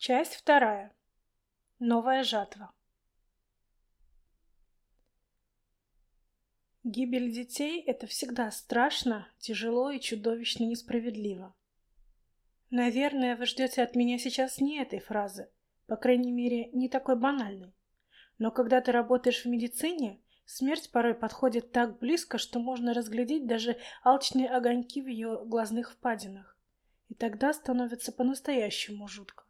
Часть вторая. Новая жатва. Гибель детей — это всегда страшно, тяжело и чудовищно несправедливо. Наверное, вы ждете от меня сейчас не этой фразы, по крайней мере, не такой банальной. Но когда ты работаешь в медицине, смерть порой подходит так близко, что можно разглядеть даже алчные огоньки в ее глазных впадинах. И тогда становится по-настоящему жутко.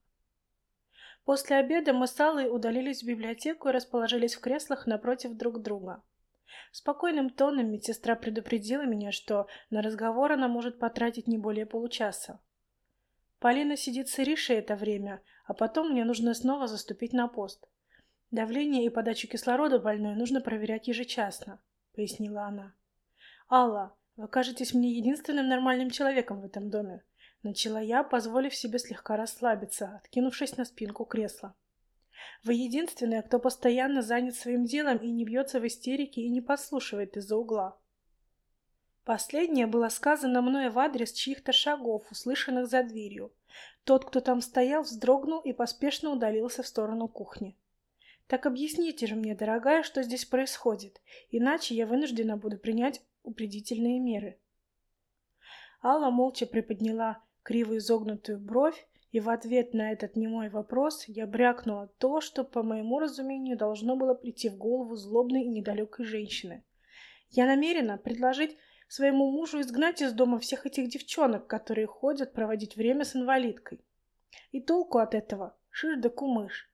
После обеда мы с Аллой удалились в библиотеку и расположились в креслах напротив друг друга. Спокойным тоном медсестра предупредила меня, что на разговор она может потратить не более получаса. Полина сидит с Иришей это время, а потом мне нужно снова заступить на пост. Давление и подачу кислорода больной нужно проверять ежечасно, пояснила она. Алла, вы кажетесь мне единственным нормальным человеком в этом доме. Начала я, позволив себе слегка расслабиться, откинувшись на спинку кресла. Вы единственная, кто постоянно занят своим делом и не бьется в истерике и не подслушивает из-за угла. Последнее было сказано мной в адрес чьих-то шагов, услышанных за дверью. Тот, кто там стоял, вздрогнул и поспешно удалился в сторону кухни. Так объясните же мне, дорогая, что здесь происходит, иначе я вынуждена буду принять упредительные меры. Алла молча приподняла криво изогнутую бровь, и в ответ на этот немой вопрос я брякнула то, что, по моему разумению, должно было прийти в голову злобной и недалекой женщины. Я намерена предложить своему мужу изгнать из дома всех этих девчонок, которые ходят проводить время с инвалидкой. И толку от этого — шиш да кумыш.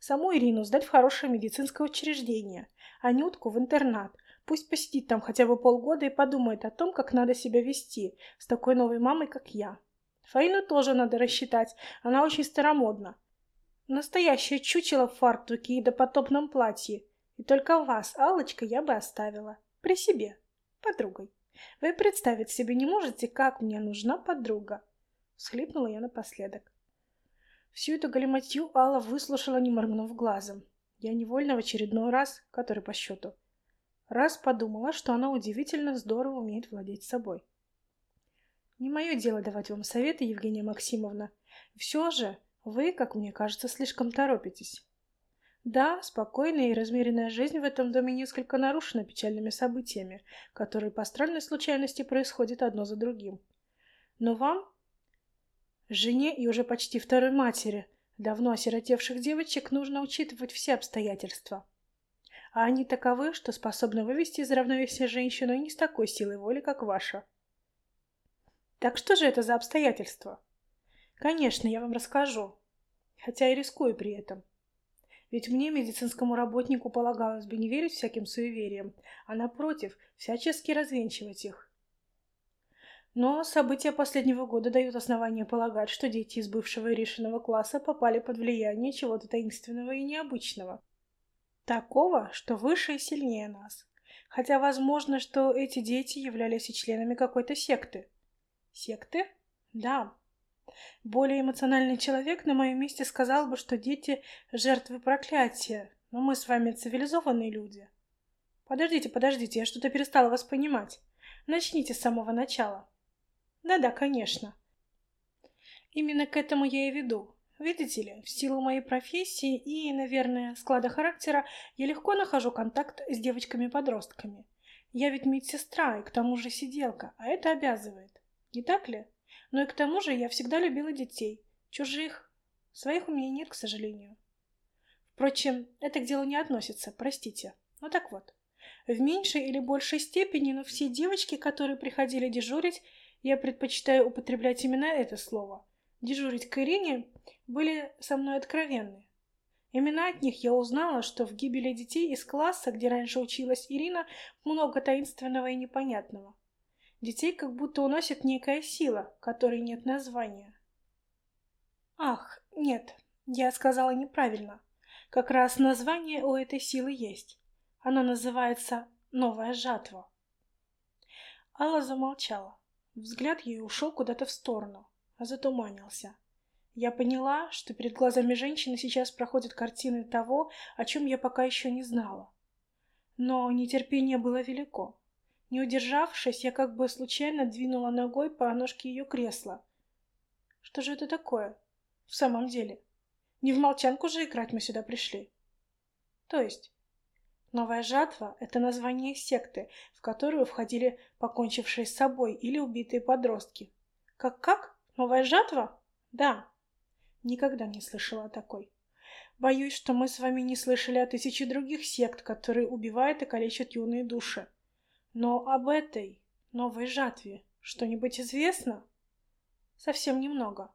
Саму Ирину сдать в хорошее медицинское учреждение, а Нютку в интернат, Пусть посидит там хотя бы полгода и подумает о том, как надо себя вести с такой новой мамой, как я. Фаину тоже надо рассчитать, она очень старомодна. Настоящее чучело в фартуке и допотопном платье. И только вас, Аллочка, я бы оставила. При себе. Подругой. Вы представить себе не можете, как мне нужна подруга. Схлипнула я напоследок. Всю эту галиматью Алла выслушала, не моргнув глазом. Я невольно в очередной раз, который по счету, Раз подумала, что она удивительно здорово умеет владеть собой. Не мое дело давать вам советы, Евгения Максимовна. Все же вы, как мне кажется, слишком торопитесь. Да, спокойная и размеренная жизнь в этом доме несколько нарушена печальными событиями, которые по странной случайности происходят одно за другим. Но вам, жене и уже почти второй матери, давно осиротевших девочек, нужно учитывать все обстоятельства а они таковы, что способны вывести из равновесия женщину не с такой силой воли, как ваша. Так что же это за обстоятельства? Конечно, я вам расскажу, хотя и рискую при этом. Ведь мне, медицинскому работнику, полагалось бы не верить всяким суевериям, а напротив, всячески развенчивать их. Но события последнего года дают основания полагать, что дети из бывшего Иришиного класса попали под влияние чего-то таинственного и необычного. Такого, что выше и сильнее нас. Хотя возможно, что эти дети являлись и членами какой-то секты. Секты? Да. Более эмоциональный человек на моем месте сказал бы, что дети — жертвы проклятия, но мы с вами цивилизованные люди. Подождите, подождите, я что-то перестала вас понимать. Начните с самого начала. Да-да, конечно. Именно к этому я и веду. Видите ли, в силу моей профессии и, наверное, склада характера, я легко нахожу контакт с девочками-подростками. Я ведь медсестра и к тому же сиделка, а это обязывает. Не так ли? Но и к тому же я всегда любила детей. Чужих. Своих у меня нет, к сожалению. Впрочем, это к делу не относится, простите. Ну так вот. В меньшей или большей степени, но все девочки, которые приходили дежурить, я предпочитаю употреблять именно это слово – дежурить к Ирине, были со мной откровенны. Именно от них я узнала, что в гибели детей из класса, где раньше училась Ирина, много таинственного и непонятного. Детей как будто уносит некая сила, которой нет названия. Ах, нет, я сказала неправильно. Как раз название у этой силы есть. Она называется «Новая жатва». Алла замолчала. Взгляд ее ушел куда-то в сторону затуманился. Я поняла, что перед глазами женщины сейчас проходят картины того, о чем я пока еще не знала. Но нетерпение было велико. Не удержавшись, я как бы случайно двинула ногой по ножке ее кресла. Что же это такое? В самом деле. Не в молчанку же играть мы сюда пришли. То есть? Новая жатва — это название секты, в которую входили покончившие с собой или убитые подростки. Как-как? Новая жатва? Да. Никогда не слышала о такой. Боюсь, что мы с вами не слышали о тысяче других сект, которые убивают и калечат юные души. Но об этой новой жатве что-нибудь известно? Совсем немного.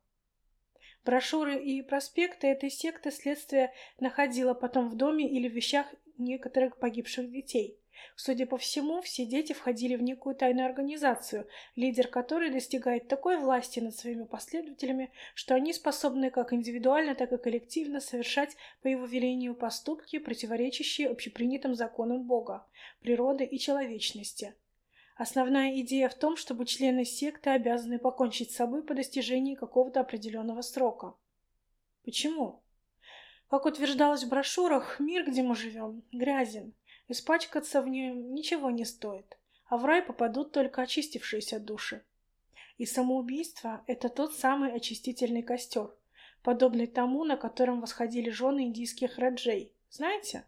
Брошюры и проспекты этой секты следствие находило потом в доме или в вещах некоторых погибших детей. Судя по всему, все дети входили в некую тайную организацию, лидер которой достигает такой власти над своими последователями, что они способны как индивидуально, так и коллективно совершать по его велению поступки, противоречащие общепринятым законам Бога, природы и человечности. Основная идея в том, чтобы члены секты обязаны покончить с собой по достижении какого-то определенного срока. Почему? Как утверждалось в брошюрах, мир, где мы живем, грязен. Испачкаться в нем ничего не стоит, а в рай попадут только очистившиеся души. И самоубийство — это тот самый очистительный костер, подобный тому, на котором восходили жены индийских раджей. Знаете?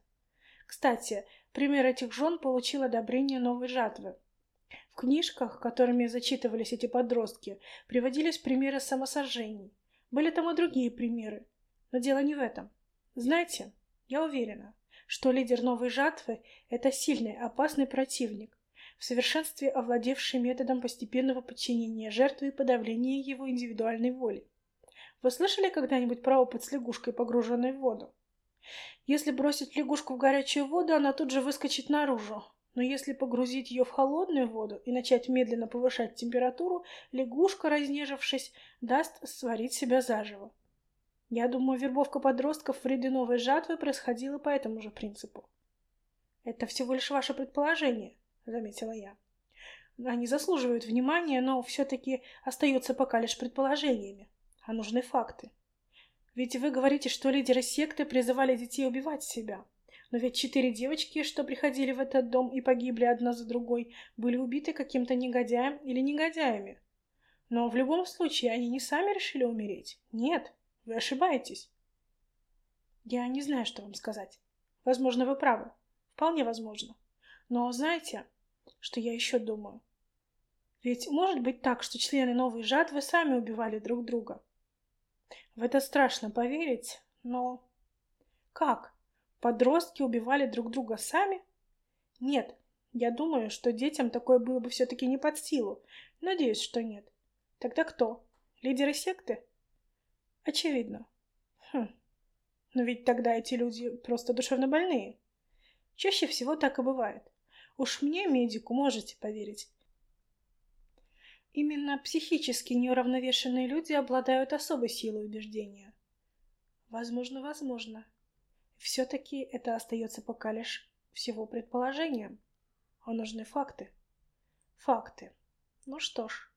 Кстати, пример этих жен получил одобрение новой жатвы. В книжках, которыми зачитывались эти подростки, приводились примеры самосожжений. Были там и другие примеры. Но дело не в этом. Знаете, я уверена, что лидер новой жатвы — это сильный, опасный противник, в совершенстве овладевший методом постепенного подчинения жертвы и подавления его индивидуальной воли. Вы слышали когда-нибудь про опыт с лягушкой, погруженной в воду? Если бросить лягушку в горячую воду, она тут же выскочит наружу. Но если погрузить ее в холодную воду и начать медленно повышать температуру, лягушка, разнежившись, даст сварить себя заживо. Я думаю, вербовка подростков в ряды новой жатвы происходила по этому же принципу. «Это всего лишь ваше предположение», — заметила я. «Они заслуживают внимания, но все-таки остаются пока лишь предположениями, а нужны факты. Ведь вы говорите, что лидеры секты призывали детей убивать себя. Но ведь четыре девочки, что приходили в этот дом и погибли одна за другой, были убиты каким-то негодяем или негодяями. Но в любом случае они не сами решили умереть. Нет, вы ошибаетесь. Я не знаю, что вам сказать. Возможно, вы правы. Вполне возможно. Но знаете, что я еще думаю? Ведь может быть так, что члены новой жатвы сами убивали друг друга. В это страшно поверить, но... Как? Подростки убивали друг друга сами? Нет, я думаю, что детям такое было бы все-таки не под силу. Надеюсь, что нет. Тогда кто? Лидеры секты? Очевидно. Хм. Но ведь тогда эти люди просто душевно больные. Чаще всего так и бывает. Уж мне, медику, можете поверить. Именно психически неуравновешенные люди обладают особой силой убеждения. Возможно, возможно. Все-таки это остается пока лишь всего предположением. А нужны факты. Факты. Ну что ж.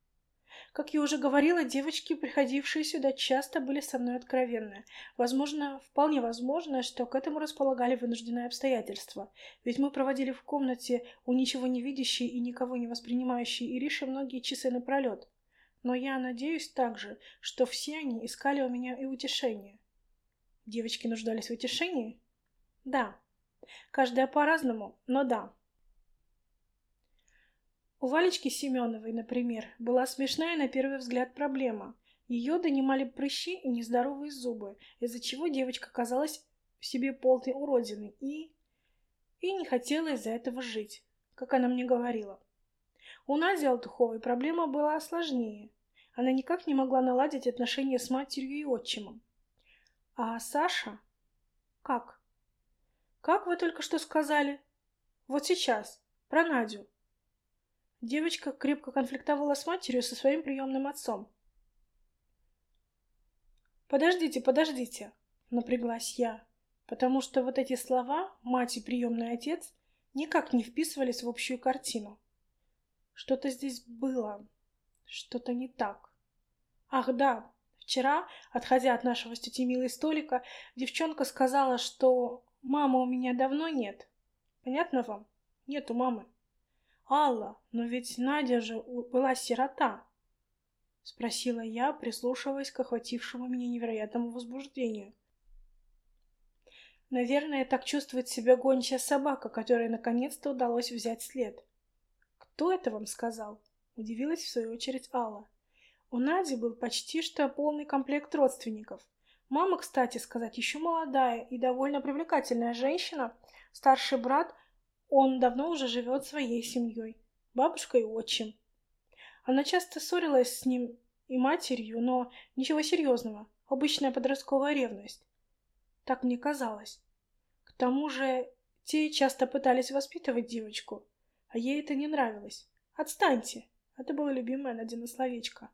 Как я уже говорила, девочки, приходившие сюда, часто были со мной откровенны. Возможно, вполне возможно, что к этому располагали вынужденные обстоятельства. Ведь мы проводили в комнате у ничего не видящей и никого не воспринимающей Ириши многие часы напролет. Но я надеюсь также, что все они искали у меня и утешение. Девочки нуждались в утешении? Да. Каждая по-разному, но да. У Валечки Семеновой, например, была смешная на первый взгляд проблема. Ее донимали прыщи и нездоровые зубы, из-за чего девочка казалась в себе полной уродиной и... и не хотела из-за этого жить, как она мне говорила. У Нади Алтуховой проблема была сложнее. Она никак не могла наладить отношения с матерью и отчимом. А Саша? Как? Как вы только что сказали? Вот сейчас, про Надю. Девочка крепко конфликтовала с матерью со своим приемным отцом. «Подождите, подождите!» — напряглась я, потому что вот эти слова «мать» и «приемный отец» никак не вписывались в общую картину. Что-то здесь было, что-то не так. Ах да, вчера, отходя от нашего с тетей Милой столика, девчонка сказала, что «мамы у меня давно нет». Понятно вам? Нету мамы. Алла, но ведь Надя же была сирота. Спросила я, прислушиваясь к охватившему меня невероятному возбуждению. Наверное, так чувствует себя гончая собака, которой наконец-то удалось взять след. «Кто это вам сказал?» — удивилась в свою очередь Алла. У Нади был почти что полный комплект родственников. Мама, кстати сказать, еще молодая и довольно привлекательная женщина. Старший брат, он давно уже живет своей семьей. Бабушка и отчим. Она часто ссорилась с ним и матерью, но ничего серьезного. Обычная подростковая ревность. Так мне казалось. К тому же, те часто пытались воспитывать девочку, а ей это не нравилось. «Отстаньте!» Это было любимое Надина словечко.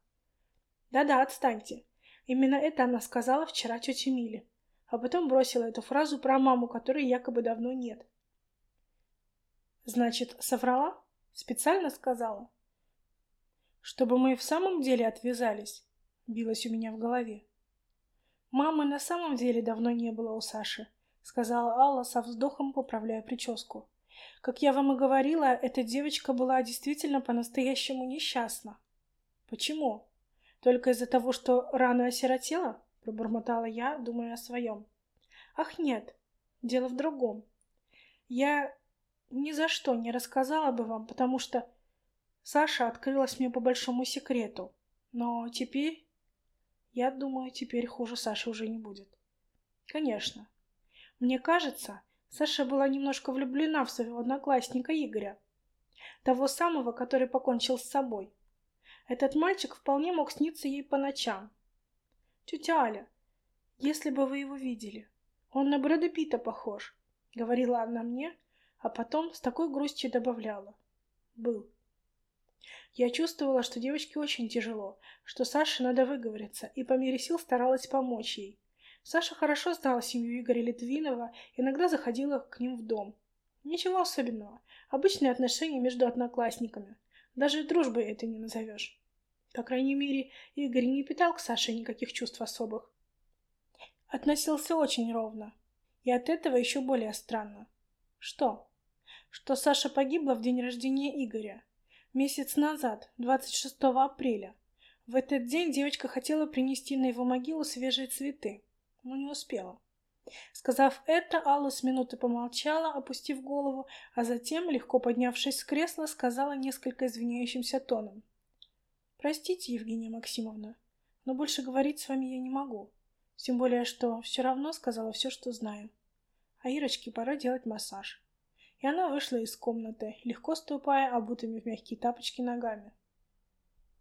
«Да-да, отстаньте!» Именно это она сказала вчера тете Миле, а потом бросила эту фразу про маму, которой якобы давно нет. «Значит, соврала? Специально сказала?» Чтобы мы в самом деле отвязались, билось у меня в голове. Мамы на самом деле давно не было у Саши, сказала Алла со вздохом, поправляя прическу. Как я вам и говорила, эта девочка была действительно по-настоящему несчастна. Почему? Только из-за того, что рано осиротела? Пробормотала я, думая о своем. Ах, нет, дело в другом. Я ни за что не рассказала бы вам, потому что Саша открылась мне по большому секрету. Но теперь... Я думаю, теперь хуже Саши уже не будет. Конечно. Мне кажется, Саша была немножко влюблена в своего одноклассника Игоря. Того самого, который покончил с собой. Этот мальчик вполне мог сниться ей по ночам. Тетя Аля, если бы вы его видели, он на Брэда Питта похож, говорила она мне, а потом с такой грустью добавляла. Был. Я чувствовала, что девочке очень тяжело, что Саше надо выговориться, и по мере сил старалась помочь ей. Саша хорошо знала семью Игоря Литвинова, иногда заходила к ним в дом. Ничего особенного. Обычные отношения между одноклассниками. Даже дружбой это не назовешь. По крайней мере, Игорь не питал к Саше никаких чувств особых. Относился очень ровно. И от этого еще более странно. Что? Что Саша погибла в день рождения Игоря. Месяц назад, 26 апреля. В этот день девочка хотела принести на его могилу свежие цветы, но не успела. Сказав это, Алла с минуты помолчала, опустив голову, а затем, легко поднявшись с кресла, сказала несколько извиняющимся тоном. «Простите, Евгения Максимовна, но больше говорить с вами я не могу. Тем более, что все равно сказала все, что знаю. А Ирочке пора делать массаж и она вышла из комнаты, легко ступая обутыми в мягкие тапочки ногами.